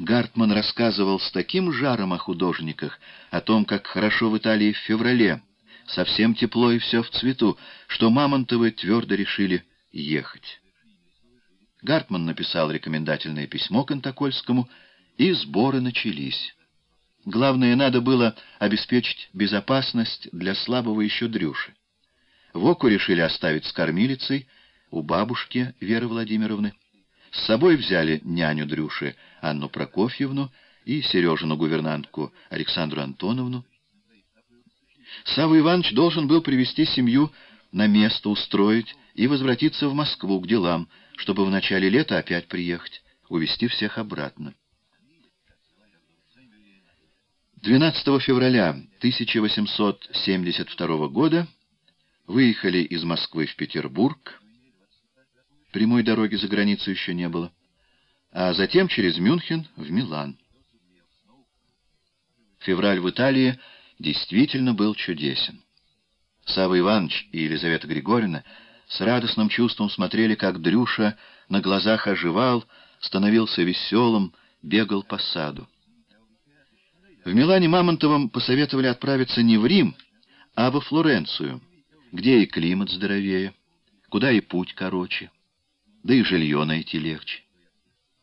Гартман рассказывал с таким жаром о художниках, о том, как хорошо в Италии в феврале, совсем тепло и все в цвету, что Мамонтовы твердо решили ехать. Гартман написал рекомендательное письмо Контокольскому, и сборы начались. Главное, надо было обеспечить безопасность для слабого еще Дрюши. Воку решили оставить с кормилицей у бабушки Веры Владимировны. С собой взяли няню Дрюши Анну Прокофьевну и Сережину гувернантку Александру Антоновну. Савва Иванович должен был привести семью на место, устроить и возвратиться в Москву к делам, чтобы в начале лета опять приехать, увезти всех обратно. 12 февраля 1872 года выехали из Москвы в Петербург, прямой дороги за границу еще не было, а затем через Мюнхен в Милан. Февраль в Италии действительно был чудесен. Савва Иванович и Елизавета Григорьевна с радостным чувством смотрели, как Дрюша на глазах оживал, становился веселым, бегал по саду. В Милане Мамонтовым посоветовали отправиться не в Рим, а во Флоренцию, где и климат здоровее, куда и путь короче, да и жилье найти легче.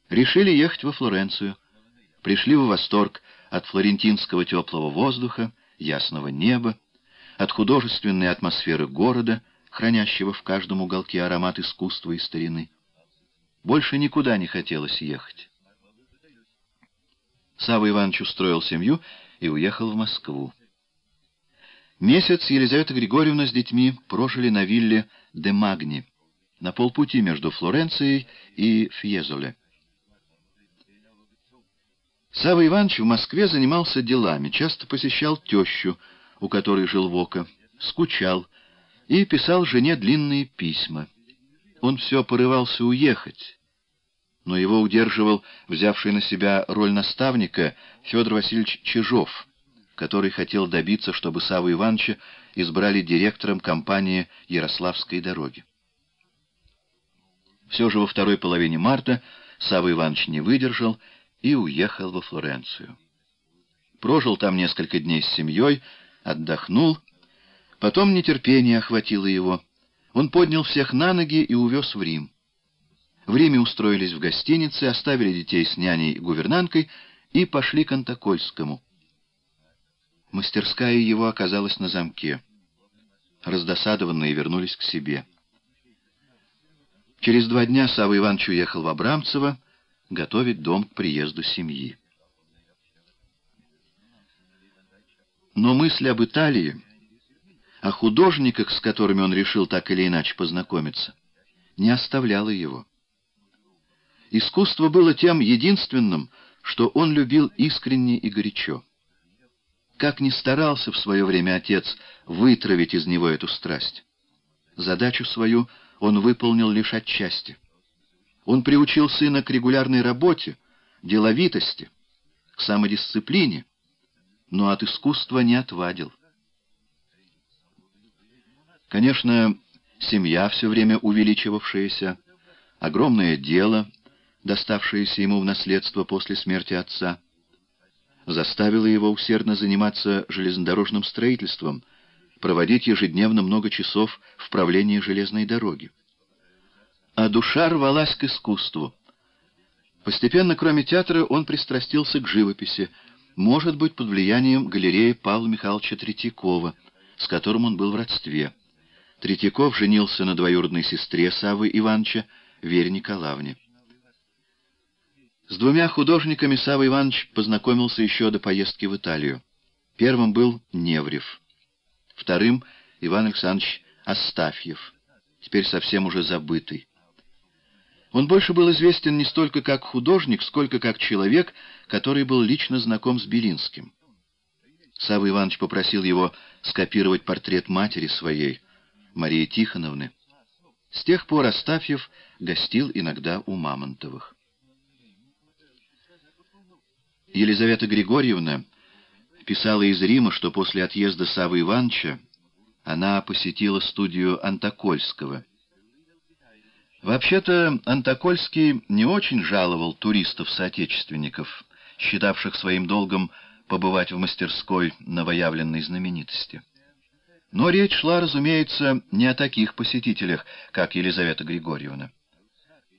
Решили ехать во Флоренцию, пришли в восторг от флорентинского теплого воздуха, ясного неба, от художественной атмосферы города, хранящего в каждом уголке аромат искусства и старины. Больше никуда не хотелось ехать. Савва Иванович устроил семью и уехал в Москву. Месяц Елизавета Григорьевна с детьми прожили на вилле де Магни, на полпути между Флоренцией и Фьезоле. Савва Иванович в Москве занимался делами, часто посещал тещу, у которой жил Вока, скучал и писал жене длинные письма. Он все порывался уехать, но его удерживал взявший на себя роль наставника Федор Васильевич Чижов, который хотел добиться, чтобы Саву Ивановича избрали директором компании Ярославской дороги. Все же во второй половине марта Савва Иванович не выдержал и уехал во Флоренцию. Прожил там несколько дней с семьей, отдохнул, потом нетерпение охватило его. Он поднял всех на ноги и увез в Рим. В Риме устроились в гостинице, оставили детей с няней и гувернанткой и пошли к Антокольскому. Мастерская его оказалась на замке. Раздосадованные вернулись к себе. Через два дня Савва Иванович уехал в Абрамцево готовить дом к приезду семьи. Но мысль об Италии, о художниках, с которыми он решил так или иначе познакомиться, не оставляла его. Искусство было тем единственным, что он любил искренне и горячо. Как ни старался в свое время отец вытравить из него эту страсть. Задачу свою он выполнил лишь отчасти. Он приучил сына к регулярной работе, деловитости, к самодисциплине, но от искусства не отвадил. Конечно, семья, все время увеличивавшаяся, огромное дело, доставшееся ему в наследство после смерти отца, заставило его усердно заниматься железнодорожным строительством, проводить ежедневно много часов в правлении железной дороги. А душа рвалась к искусству. Постепенно, кроме театра, он пристрастился к живописи, может быть, под влиянием галереи Павла Михайловича Третьякова, с которым он был в родстве. Третьяков женился на двоюродной сестре Савы Ивановича, Вере Николаевне. С двумя художниками Савва Иванович познакомился еще до поездки в Италию. Первым был Неврев, вторым — Иван Александрович Астафьев, теперь совсем уже забытый. Он больше был известен не столько как художник, сколько как человек, который был лично знаком с Белинским. Савва Иванович попросил его скопировать портрет матери своей, Марии Тихоновны. С тех пор Астафьев гостил иногда у Мамонтовых. Елизавета Григорьевна писала из Рима, что после отъезда Савы Ивановича она посетила студию Антокольского. Вообще-то Антокольский не очень жаловал туристов-соотечественников, считавших своим долгом побывать в мастерской новоявленной знаменитости. Но речь шла, разумеется, не о таких посетителях, как Елизавета Григорьевна.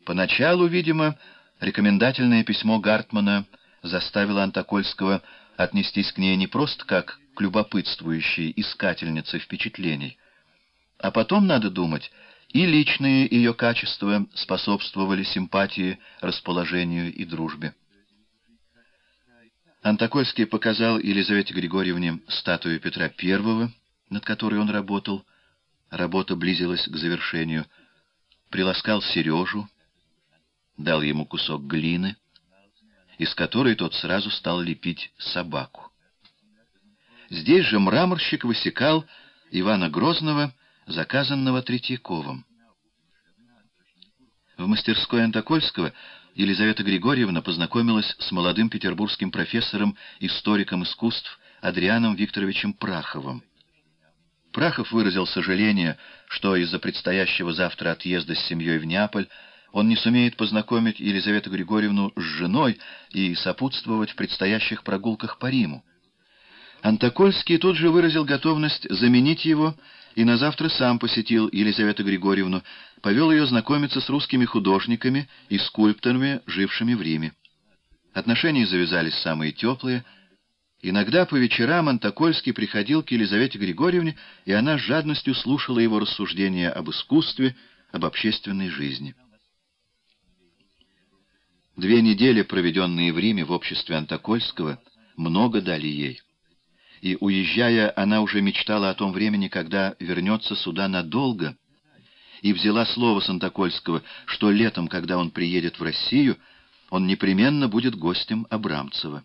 Поначалу, видимо, рекомендательное письмо Гартмана заставило Антокольского отнестись к ней не просто как к любопытствующей искательнице впечатлений, а потом, надо думать, и личные ее качества способствовали симпатии, расположению и дружбе. Антокольский показал Елизавете Григорьевне статую Петра I, над которой он работал. Работа близилась к завершению. Приласкал Сережу, дал ему кусок глины, из которой тот сразу стал лепить собаку. Здесь же мраморщик высекал Ивана Грозного, заказанного Третьяковым. В мастерской Антокольского Елизавета Григорьевна познакомилась с молодым петербургским профессором, историком искусств Адрианом Викторовичем Праховым. Прахов выразил сожаление, что из-за предстоящего завтра отъезда с семьей в Неаполь он не сумеет познакомить Елизавету Григорьевну с женой и сопутствовать в предстоящих прогулках по Риму. Антокольский тут же выразил готовность заменить его и на завтра сам посетил Елизавету Григорьевну, повел ее знакомиться с русскими художниками и скульпторами, жившими в Риме. Отношения завязались самые теплые. Иногда по вечерам Антокольский приходил к Елизавете Григорьевне, и она с жадностью слушала его рассуждения об искусстве, об общественной жизни. Две недели, проведенные в Риме в обществе Антокольского, много дали ей. И, уезжая, она уже мечтала о том времени, когда вернется сюда надолго, и взяла слово Антокольского, что летом, когда он приедет в Россию, он непременно будет гостем Абрамцева.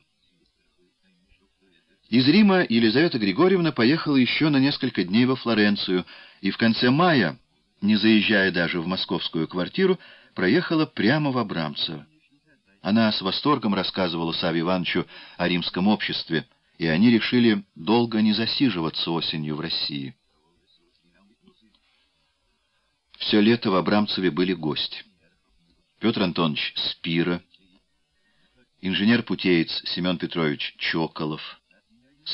Из Рима Елизавета Григорьевна поехала еще на несколько дней во Флоренцию, и в конце мая, не заезжая даже в московскую квартиру, проехала прямо в Абрамцево. Она с восторгом рассказывала Саве Ивановичу о римском обществе, и они решили долго не засиживаться осенью в России. Все лето в Абрамцеве были гости. Петр Антонович Спира, инженер-путеец Семен Петрович Чоколов,